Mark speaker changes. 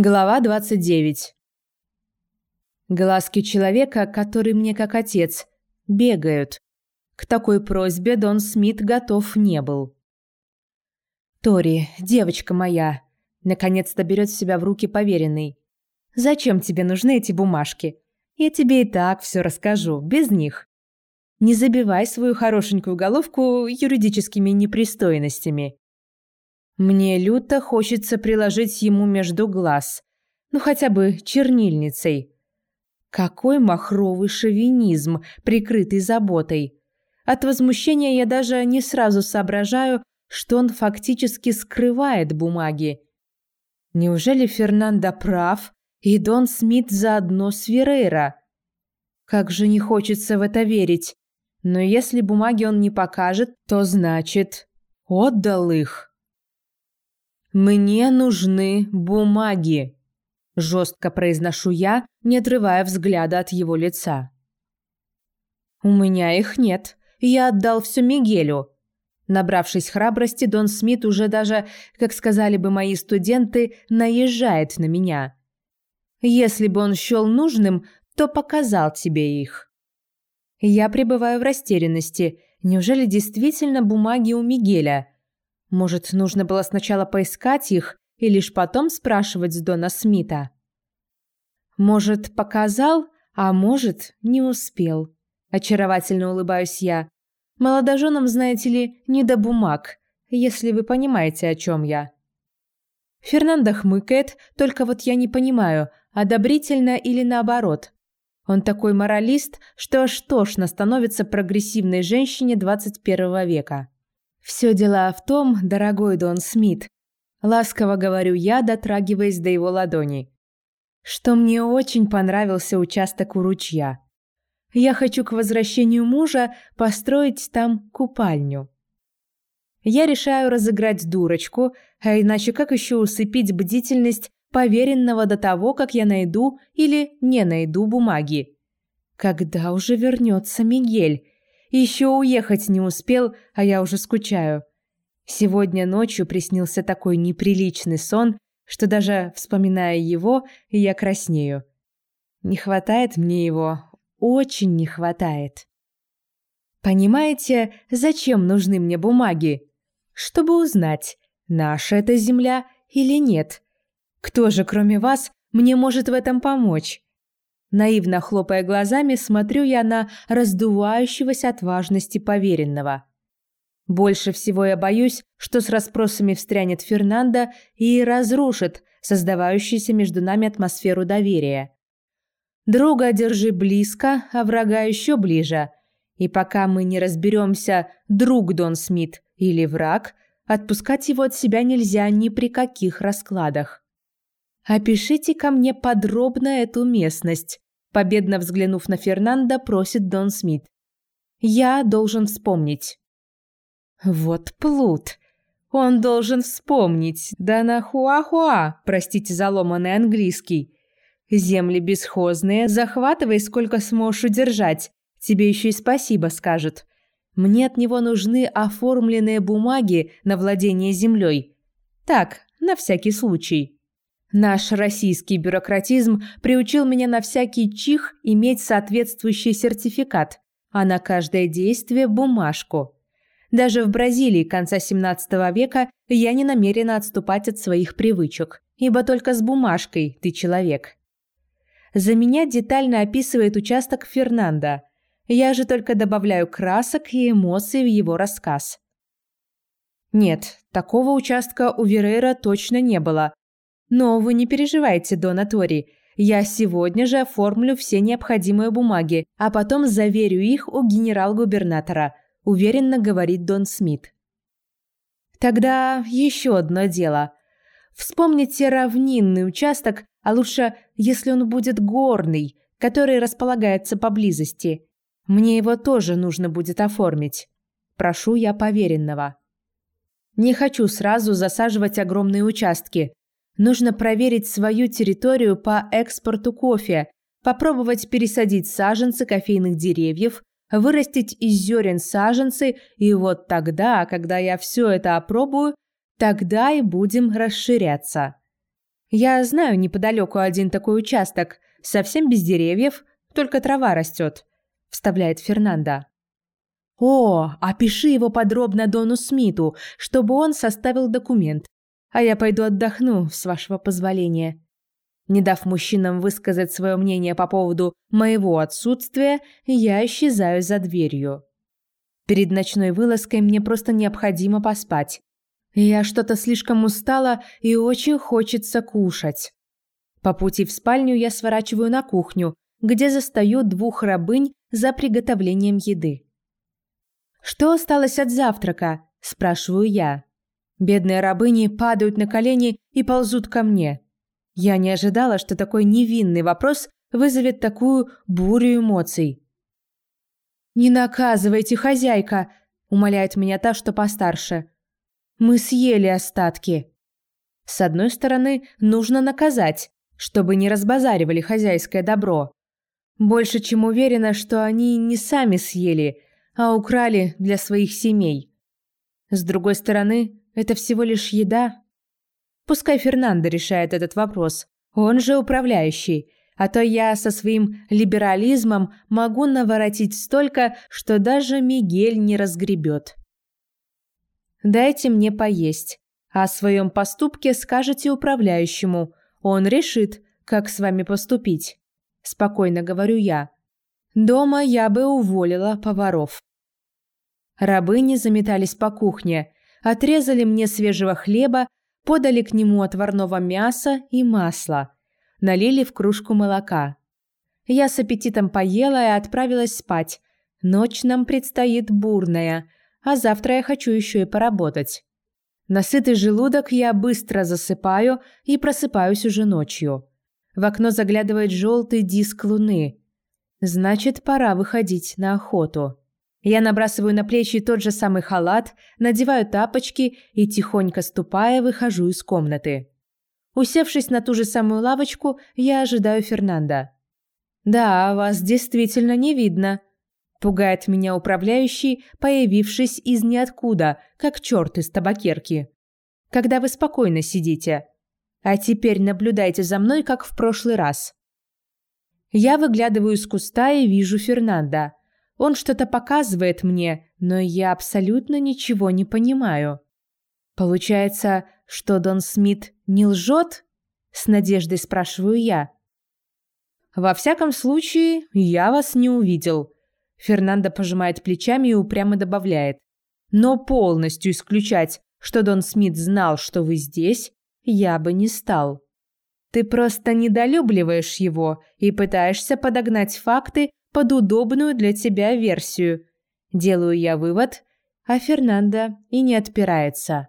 Speaker 1: Глава 29. Глазки человека, который мне как отец, бегают. К такой просьбе Дон Смит готов не был. «Тори, девочка моя», наконец-то берет себя в руки поверенный. «Зачем тебе нужны эти бумажки? Я тебе и так все расскажу, без них. Не забивай свою хорошенькую головку юридическими непристойностями. Мне люто хочется приложить ему между глаз. Ну, хотя бы чернильницей. Какой махровый шовинизм, прикрытый заботой. От возмущения я даже не сразу соображаю, что он фактически скрывает бумаги. Неужели Фернандо прав, и Дон Смит заодно с Верейро? Как же не хочется в это верить. Но если бумаги он не покажет, то значит, отдал их. «Мне нужны бумаги», – жестко произношу я, не отрывая взгляда от его лица. «У меня их нет. Я отдал все Мигелю». Набравшись храбрости, Дон Смит уже даже, как сказали бы мои студенты, наезжает на меня. Если бы он счел нужным, то показал тебе их. Я пребываю в растерянности. Неужели действительно бумаги у Мигеля? Может, нужно было сначала поискать их и лишь потом спрашивать с Дона Смита? Может, показал, а может, не успел. Очаровательно улыбаюсь я. Молодоженам, знаете ли, не до бумаг, если вы понимаете, о чем я. Фернандо хмыкает, только вот я не понимаю, одобрительно или наоборот. Он такой моралист, что аж тошно становится прогрессивной женщине 21 века. «Все дело в том, дорогой Дон Смит», – ласково говорю я, дотрагиваясь до его ладони, что мне очень понравился участок у ручья. Я хочу к возвращению мужа построить там купальню. Я решаю разыграть дурочку, а иначе как еще усыпить бдительность поверенного до того, как я найду или не найду бумаги? Когда уже вернется Мигель? Еще уехать не успел, а я уже скучаю. Сегодня ночью приснился такой неприличный сон, что даже вспоминая его, я краснею. Не хватает мне его, очень не хватает. Понимаете, зачем нужны мне бумаги? Чтобы узнать, наша это земля или нет. Кто же, кроме вас, мне может в этом помочь? Наивно хлопая глазами, смотрю я на раздувающегося от важности поверенного. Больше всего я боюсь, что с расспросами встрянет Фернандо и разрушит создавающуюся между нами атмосферу доверия. Друга держи близко, а врага еще ближе. И пока мы не разберемся, друг Дон Смит или враг, отпускать его от себя нельзя ни при каких раскладах. «Опишите ко мне подробно эту местность», – победно взглянув на Фернандо, просит Дон Смит. «Я должен вспомнить». «Вот плут. Он должен вспомнить. Да на хуа-хуа, простите за ломаный английский. Земли бесхозные, захватывай сколько сможешь удержать. Тебе еще и спасибо скажут. Мне от него нужны оформленные бумаги на владение землей. Так, на всякий случай». Наш российский бюрократизм приучил меня на всякий чих иметь соответствующий сертификат, а на каждое действие – бумажку. Даже в Бразилии конца 17 века я не намерена отступать от своих привычек, ибо только с бумажкой ты человек. За меня детально описывает участок Фернандо. Я же только добавляю красок и эмоций в его рассказ. Нет, такого участка у Верейра точно не было, но вы не переживайте, Дона Тори. Я сегодня же оформлю все необходимые бумаги, а потом заверю их у генерал-губернатора, уверенно говорит Дон Смит. Тогда еще одно дело. Вспомните равнинный участок, а лучше, если он будет горный, который располагается поблизости. Мне его тоже нужно будет оформить. Прошу я поверенного. Не хочу сразу засаживать огромные участки. Нужно проверить свою территорию по экспорту кофе, попробовать пересадить саженцы кофейных деревьев, вырастить из зерен саженцы, и вот тогда, когда я все это опробую, тогда и будем расширяться. Я знаю неподалеку один такой участок, совсем без деревьев, только трава растет», — вставляет Фернандо. «О, опиши его подробно Дону Смиту, чтобы он составил документ, а я пойду отдохну, с вашего позволения». Не дав мужчинам высказать свое мнение по поводу моего отсутствия, я исчезаю за дверью. Перед ночной вылазкой мне просто необходимо поспать. Я что-то слишком устала и очень хочется кушать. По пути в спальню я сворачиваю на кухню, где застаю двух рабынь за приготовлением еды. «Что осталось от завтрака?» – спрашиваю я. Бедные рабыни падают на колени и ползут ко мне. Я не ожидала, что такой невинный вопрос вызовет такую бурю эмоций. «Не наказывайте, хозяйка!» – умоляет меня та, что постарше. «Мы съели остатки». С одной стороны, нужно наказать, чтобы не разбазаривали хозяйское добро. Больше чем уверена, что они не сами съели, а украли для своих семей. С другой стороны, это всего лишь еда. Пускай Фернандо решает этот вопрос, он же управляющий, а то я со своим либерализмом могу наворотить столько, что даже Мигель не разгребет. Дайте мне поесть, о своем поступке скажете управляющему, он решит, как с вами поступить. Спокойно говорю я. Дома я бы уволила поваров. Рабыни заметались по кухне, отрезали мне свежего хлеба, подали к нему отварного мяса и масла, налили в кружку молока. Я с аппетитом поела и отправилась спать. Ночь нам предстоит бурная, а завтра я хочу еще и поработать. Насытый желудок я быстро засыпаю и просыпаюсь уже ночью. В окно заглядывает желтый диск луны. Значит, пора выходить на охоту. Я набрасываю на плечи тот же самый халат, надеваю тапочки и, тихонько ступая, выхожу из комнаты. Усевшись на ту же самую лавочку, я ожидаю Фернанда. «Да, вас действительно не видно», – пугает меня управляющий, появившись из ниоткуда, как черт из табакерки. «Когда вы спокойно сидите. А теперь наблюдайте за мной, как в прошлый раз». Я выглядываю из куста и вижу Фернанда – он что-то показывает мне, но я абсолютно ничего не понимаю. Получается, что Дон Смит не лжет? С надеждой спрашиваю я. Во всяком случае, я вас не увидел. Фернандо пожимает плечами и упрямо добавляет. Но полностью исключать, что Дон Смит знал, что вы здесь, я бы не стал. Ты просто недолюбливаешь его и пытаешься подогнать факты под удобную для тебя версию. Делаю я вывод, а Фернандо и не отпирается.